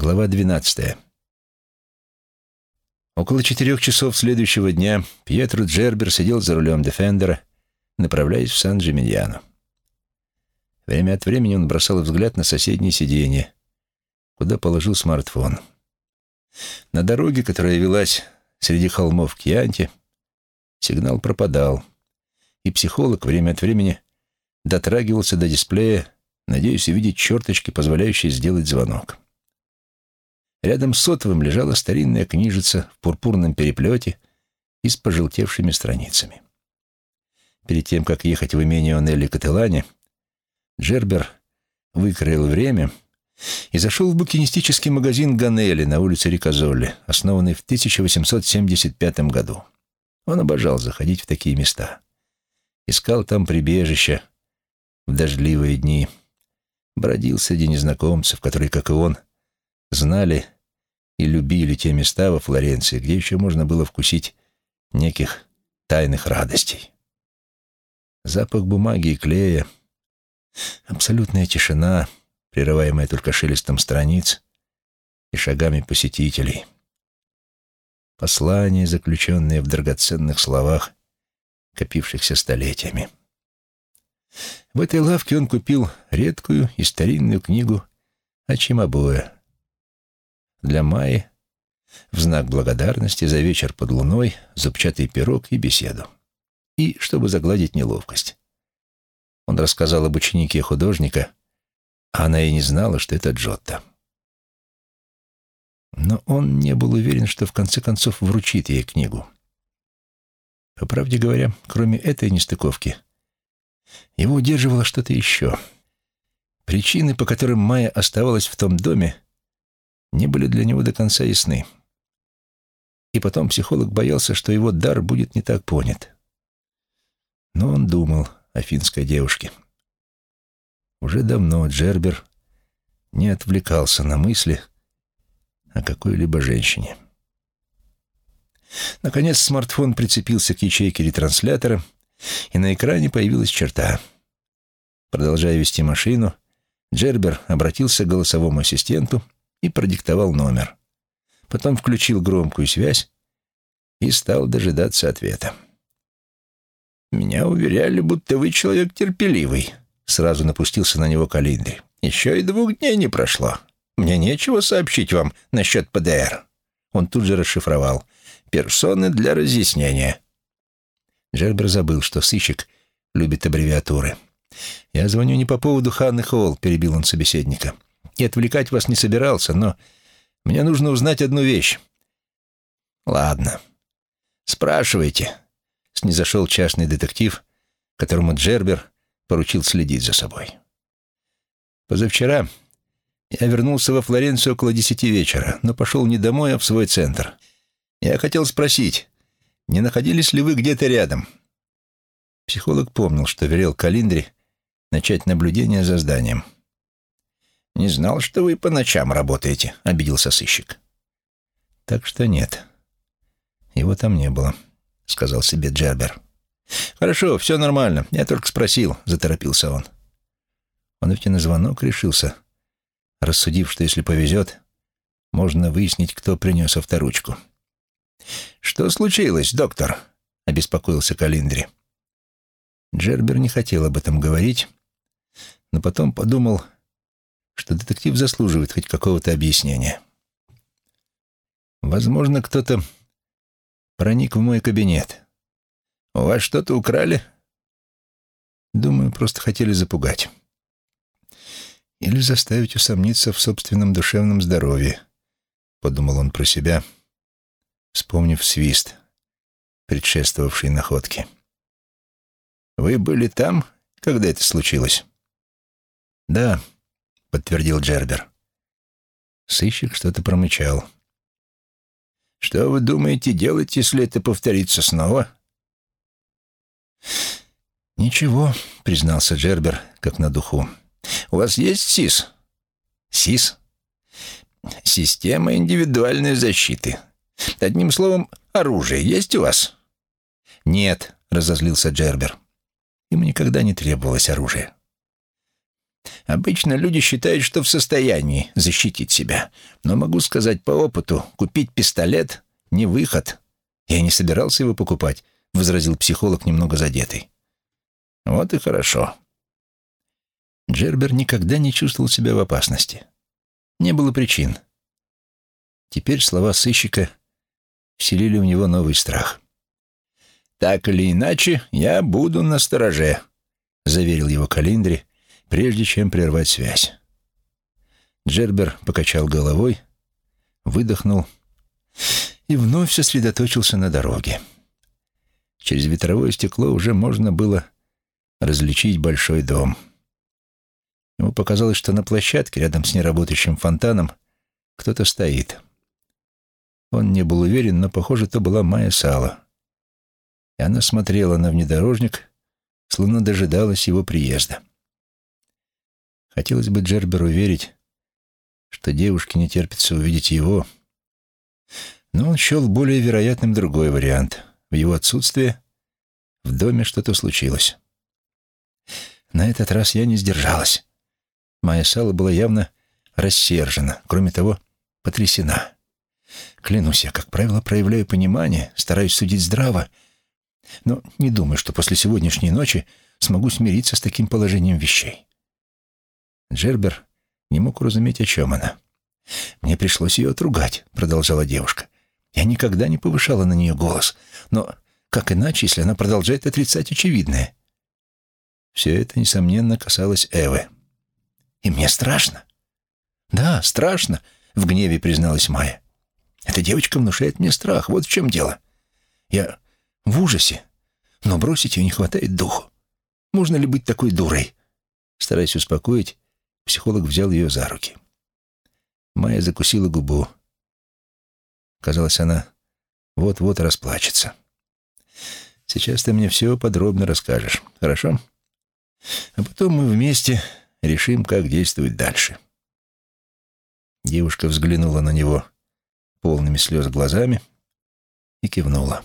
Глава 12. Около четырех часов следующего дня Пьетро Джербер сидел за рулем Дефендера, направляясь в Сан-Джиминьяно. Время от времени он бросал взгляд на соседнее сиденье, куда положил смартфон. На дороге, которая велась среди холмов к Янте, сигнал пропадал, и психолог время от времени дотрагивался до дисплея, надеясь увидеть черточки, позволяющие сделать звонок. Рядом с сотовым лежала старинная книжица в пурпурном переплете и с пожелтевшими страницами. Перед тем, как ехать в имение Онелли Кателане, Джербер выкроил время и зашел в букинистический магазин Ганелли на улице Рикозолли, основанный в 1875 году. Он обожал заходить в такие места. Искал там прибежища в дождливые дни, бродил среди незнакомцев, которые, как и он, знали и любили те места во Флоренции, где еще можно было вкусить неких тайных радостей. Запах бумаги и клея, абсолютная тишина, прерываемая только шелестом страниц и шагами посетителей. Послания, заключенные в драгоценных словах, копившихся столетиями. В этой лавке он купил редкую и старинную книгу о Чимабуэ, для Майи в знак благодарности за вечер под луной, зубчатый пирог и беседу. И чтобы загладить неловкость. Он рассказал об ученике художника, а она и не знала, что это Джотто. Но он не был уверен, что в конце концов вручит ей книгу. По правде говоря, кроме этой нестыковки, его удерживало что-то еще. Причины, по которым Майя оставалась в том доме, не были для него до конца ясны. И потом психолог боялся, что его дар будет не так понят. Но он думал о финской девушке. Уже давно Джербер не отвлекался на мысли о какой-либо женщине. Наконец смартфон прицепился к ячейке ретранслятора, и на экране появилась черта. Продолжая вести машину, Джербер обратился к голосовому ассистенту и продиктовал номер. Потом включил громкую связь и стал дожидаться ответа. «Меня уверяли, будто вы человек терпеливый», — сразу напустился на него Калиндри. «Еще и двух дней не прошло. Мне нечего сообщить вам насчет ПДР». Он тут же расшифровал. «Персоны для разъяснения». Джербер забыл, что сыщик любит аббревиатуры. «Я звоню не по поводу Ханны Холл», — перебил он собеседника и отвлекать вас не собирался, но мне нужно узнать одну вещь». «Ладно. Спрашивайте», — снизошел частный детектив, которому Джербер поручил следить за собой. «Позавчера я вернулся во Флоренцию около десяти вечера, но пошел не домой, а в свой центр. Я хотел спросить, не находились ли вы где-то рядом?» Психолог помнил, что велел Калиндре начать наблюдение за зданием. «Не знал, что вы по ночам работаете», — обиделся сыщик. «Так что нет. Его там не было», — сказал себе Джербер. «Хорошо, все нормально. Я только спросил», — заторопился он. Он ведь и на звонок решился, рассудив, что если повезет, можно выяснить, кто принес авторучку. «Что случилось, доктор?» — обеспокоился Калиндри. Джербер не хотел об этом говорить, но потом подумал, что детектив заслуживает хоть какого-то объяснения. Возможно, кто-то проник в мой кабинет. У вас что-то украли? Думаю, просто хотели запугать. Или заставить усомниться в собственном душевном здоровье, подумал он про себя, вспомнив свист, предшествовавший находке. Вы были там, когда это случилось? Да, — подтвердил Джербер. Сыщик что-то промычал. «Что вы думаете делать, если это повторится снова?» «Ничего», — признался Джербер, как на духу. «У вас есть СИС?» «СИС?» «Система индивидуальной защиты. Одним словом, оружие есть у вас?» «Нет», — разозлился Джербер. Ему никогда не требовалось оружие. Обычно люди считают, что в состоянии защитить себя. Но могу сказать по опыту, купить пистолет — не выход. Я не собирался его покупать, — возразил психолог, немного задетый. Вот и хорошо. Джербер никогда не чувствовал себя в опасности. Не было причин. Теперь слова сыщика вселили в него новый страх. «Так или иначе, я буду на стороже», — заверил его Калиндри, прежде чем прервать связь. Джербер покачал головой, выдохнул и вновь сосредоточился на дороге. Через ветровое стекло уже можно было различить большой дом. Ему показалось, что на площадке рядом с неработающим фонтаном кто-то стоит. Он не был уверен, но, похоже, то была Майя Сала. И она смотрела на внедорожник, словно дожидалась его приезда. Хотелось бы Джерберу верить, что девушке не терпится увидеть его, но он счел более вероятным другой вариант. В его отсутствие в доме что-то случилось. На этот раз я не сдержалась. Моя Сала была явно рассержена, кроме того, потрясена. Клянусь, я, как правило, проявляю понимание, стараюсь судить здраво, но не думаю, что после сегодняшней ночи смогу смириться с таким положением вещей. Джербер не мог уразуметь, о чем она. «Мне пришлось ее отругать», — продолжала девушка. «Я никогда не повышала на нее голос. Но как иначе, если она продолжает отрицать очевидное?» Все это, несомненно, касалось Эвы. «И мне страшно». «Да, страшно», — в гневе призналась Майя. «Эта девочка внушает мне страх, вот в чем дело. Я в ужасе, но бросить ее не хватает духу. Можно ли быть такой дурой?» Стараясь успокоить, Психолог взял ее за руки. Майя закусила губу. Казалось, она вот-вот расплачется. «Сейчас ты мне все подробно расскажешь, хорошо? А потом мы вместе решим, как действовать дальше». Девушка взглянула на него полными слез глазами и кивнула.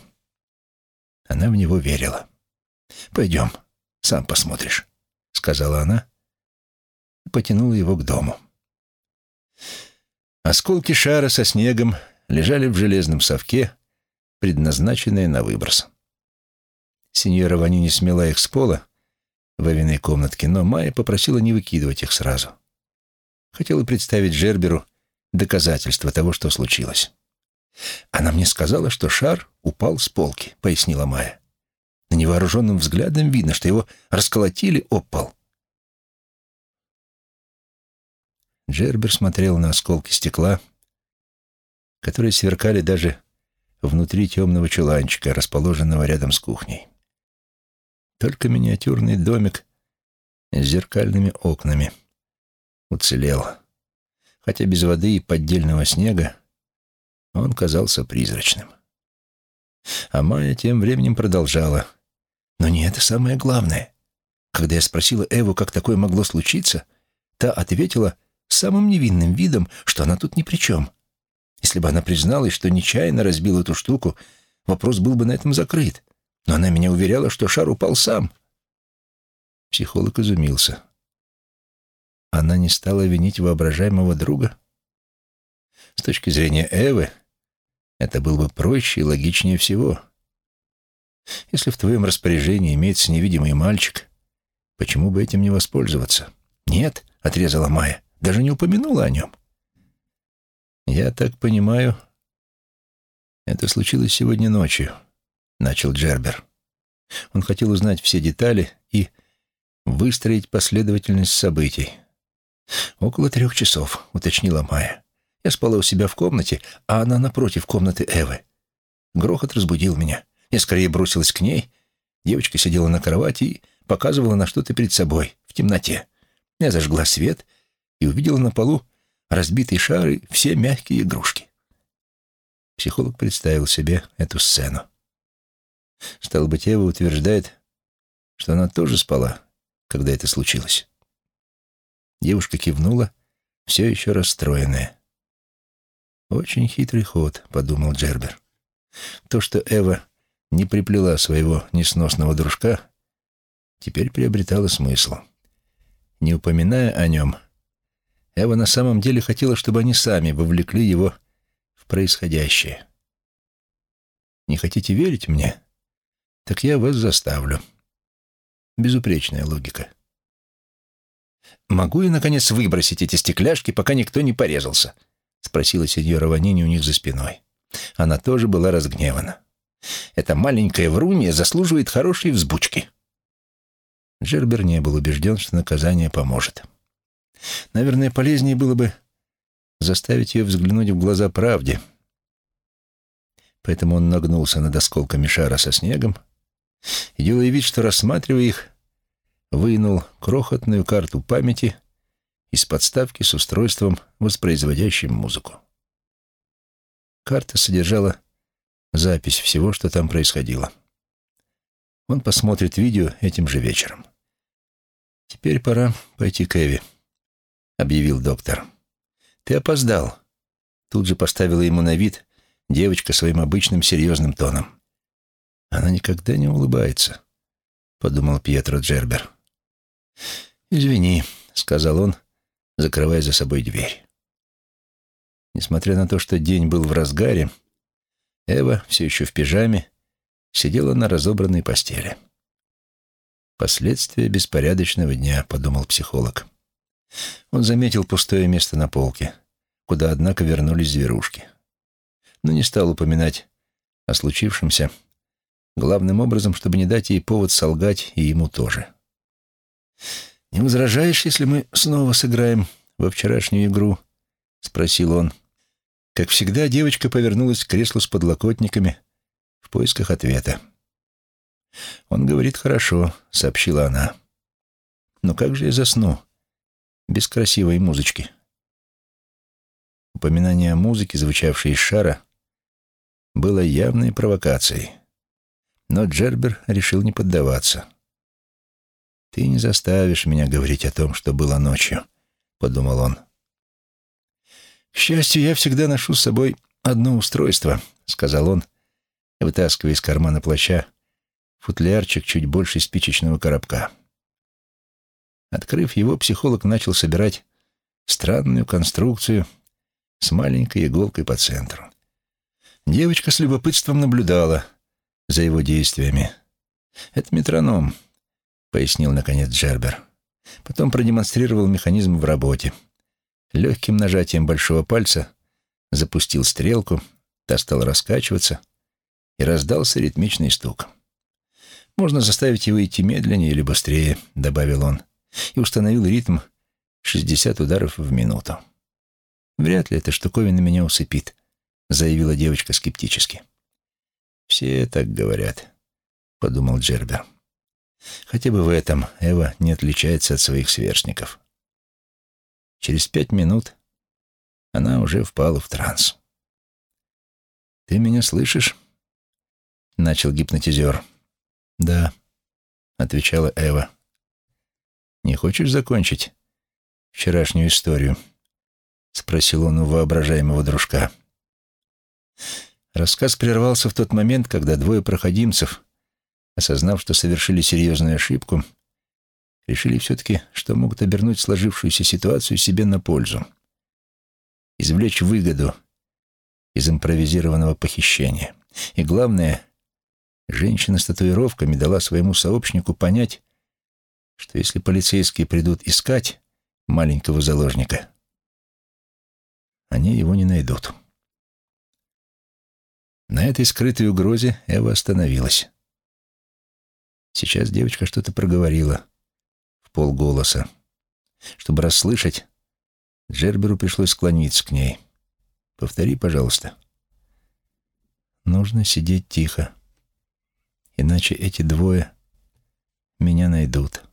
Она в него верила. «Пойдем, сам посмотришь», — сказала она и потянула его к дому. Осколки шара со снегом лежали в железном совке, предназначенные на выброс. Сеньора Вани не смела их с пола в Вавиной комнатке, но Майя попросила не выкидывать их сразу. Хотела представить Жерберу доказательства того, что случилось. «Она мне сказала, что шар упал с полки», — пояснила Майя. На невооруженным взглядом видно, что его расколотили об пол. Джербер смотрел на осколки стекла, которые сверкали даже внутри темного чуланчика, расположенного рядом с кухней. Только миниатюрный домик с зеркальными окнами уцелел, хотя без воды и поддельного снега он казался призрачным. А Майя тем временем продолжала. Но не это самое главное. Когда я спросила Эву, как такое могло случиться, та ответила — самым невинным видом, что она тут ни при чем. Если бы она призналась, что нечаянно разбила эту штуку, вопрос был бы на этом закрыт. Но она меня уверяла, что шар упал сам. Психолог изумился. Она не стала винить воображаемого друга? С точки зрения Эвы, это было бы проще и логичнее всего. Если в твоем распоряжении имеется невидимый мальчик, почему бы этим не воспользоваться? Нет, — отрезала Майя. Даже не упомянула о нем. «Я так понимаю, это случилось сегодня ночью», — начал Джербер. Он хотел узнать все детали и выстроить последовательность событий. «Около трех часов», — уточнила Майя. «Я спала у себя в комнате, а она напротив комнаты Эвы. Грохот разбудил меня. Я скорее бросилась к ней. Девочка сидела на кровати и показывала на что-то перед собой, в темноте. Я зажгла свет и увидела на полу разбитые шары, все мягкие игрушки. Психолог представил себе эту сцену. Стало быть, Эва утверждает, что она тоже спала, когда это случилось. Девушка кивнула, все еще расстроенная. «Очень хитрый ход», — подумал Джербер. То, что Эва не приплела своего несносного дружка, теперь приобретало смысл. Не упоминая о нем, Эва на самом деле хотела, чтобы они сами вовлекли его в происходящее. Не хотите верить мне? Так я вас заставлю. Безупречная логика. «Могу я, наконец, выбросить эти стекляшки, пока никто не порезался?» — спросила сеньора Ванини у них за спиной. Она тоже была разгневана. «Эта маленькая врунья заслуживает хорошей взбучки». Джербер не был убежден, что наказание поможет. Наверное, полезнее было бы заставить ее взглянуть в глаза правде. Поэтому он нагнулся над осколками шара со снегом и, делая вид, что рассматривая их, вынул крохотную карту памяти из подставки с устройством, воспроизводящим музыку. Карта содержала запись всего, что там происходило. Он посмотрит видео этим же вечером. «Теперь пора пойти к Эви», — объявил доктор. «Ты опоздал», — тут же поставила ему на вид девочка своим обычным серьезным тоном. «Она никогда не улыбается», — подумал Пьетро Джербер. «Извини», — сказал он, закрывая за собой дверь. Несмотря на то, что день был в разгаре, Эва, все еще в пижаме, сидела на разобранной постели. «Последствия беспорядочного дня», — подумал психолог. Он заметил пустое место на полке, куда, однако, вернулись зверушки. Но не стал упоминать о случившемся, главным образом, чтобы не дать ей повод солгать и ему тоже. «Не возражаешь, если мы снова сыграем во вчерашнюю игру?» — спросил он. Как всегда, девочка повернулась к креслу с подлокотниками в поисках ответа. «Он говорит хорошо», — сообщила она. «Но как же я засну? Без красивой музычки». Упоминание о музыке, звучавшей из шара, было явной провокацией. Но Джербер решил не поддаваться. «Ты не заставишь меня говорить о том, что было ночью», — подумал он. «К счастью, я всегда ношу с собой одно устройство», — сказал он, вытаскивая из кармана плаща футлярчик чуть больше спичечного коробка. Открыв его, психолог начал собирать странную конструкцию с маленькой иголкой по центру. Девочка с любопытством наблюдала за его действиями. «Это метроном», — пояснил наконец Джербер. Потом продемонстрировал механизм в работе — Легким нажатием большого пальца запустил стрелку, та стала раскачиваться, и раздался ритмичный стук. «Можно заставить его идти медленнее или быстрее», — добавил он, и установил ритм 60 ударов в минуту. «Вряд ли эта штуковина меня усыпит», — заявила девочка скептически. «Все так говорят», — подумал Джербер. «Хотя бы в этом Эва не отличается от своих сверстников». Через пять минут она уже впала в транс. «Ты меня слышишь?» — начал гипнотизер. «Да», — отвечала Эва. «Не хочешь закончить вчерашнюю историю?» — спросил он у воображаемого дружка. Рассказ прервался в тот момент, когда двое проходимцев, осознав, что совершили серьезную ошибку, решили все-таки, что могут обернуть сложившуюся ситуацию себе на пользу. Извлечь выгоду из импровизированного похищения. И главное, женщина с татуировками дала своему сообщнику понять, что если полицейские придут искать маленького заложника, они его не найдут. На этой скрытой угрозе Эва остановилась. Сейчас девочка что-то проговорила полголоса. Чтобы расслышать, Джерберу пришлось склониться к ней. «Повтори, пожалуйста». «Нужно сидеть тихо, иначе эти двое меня найдут».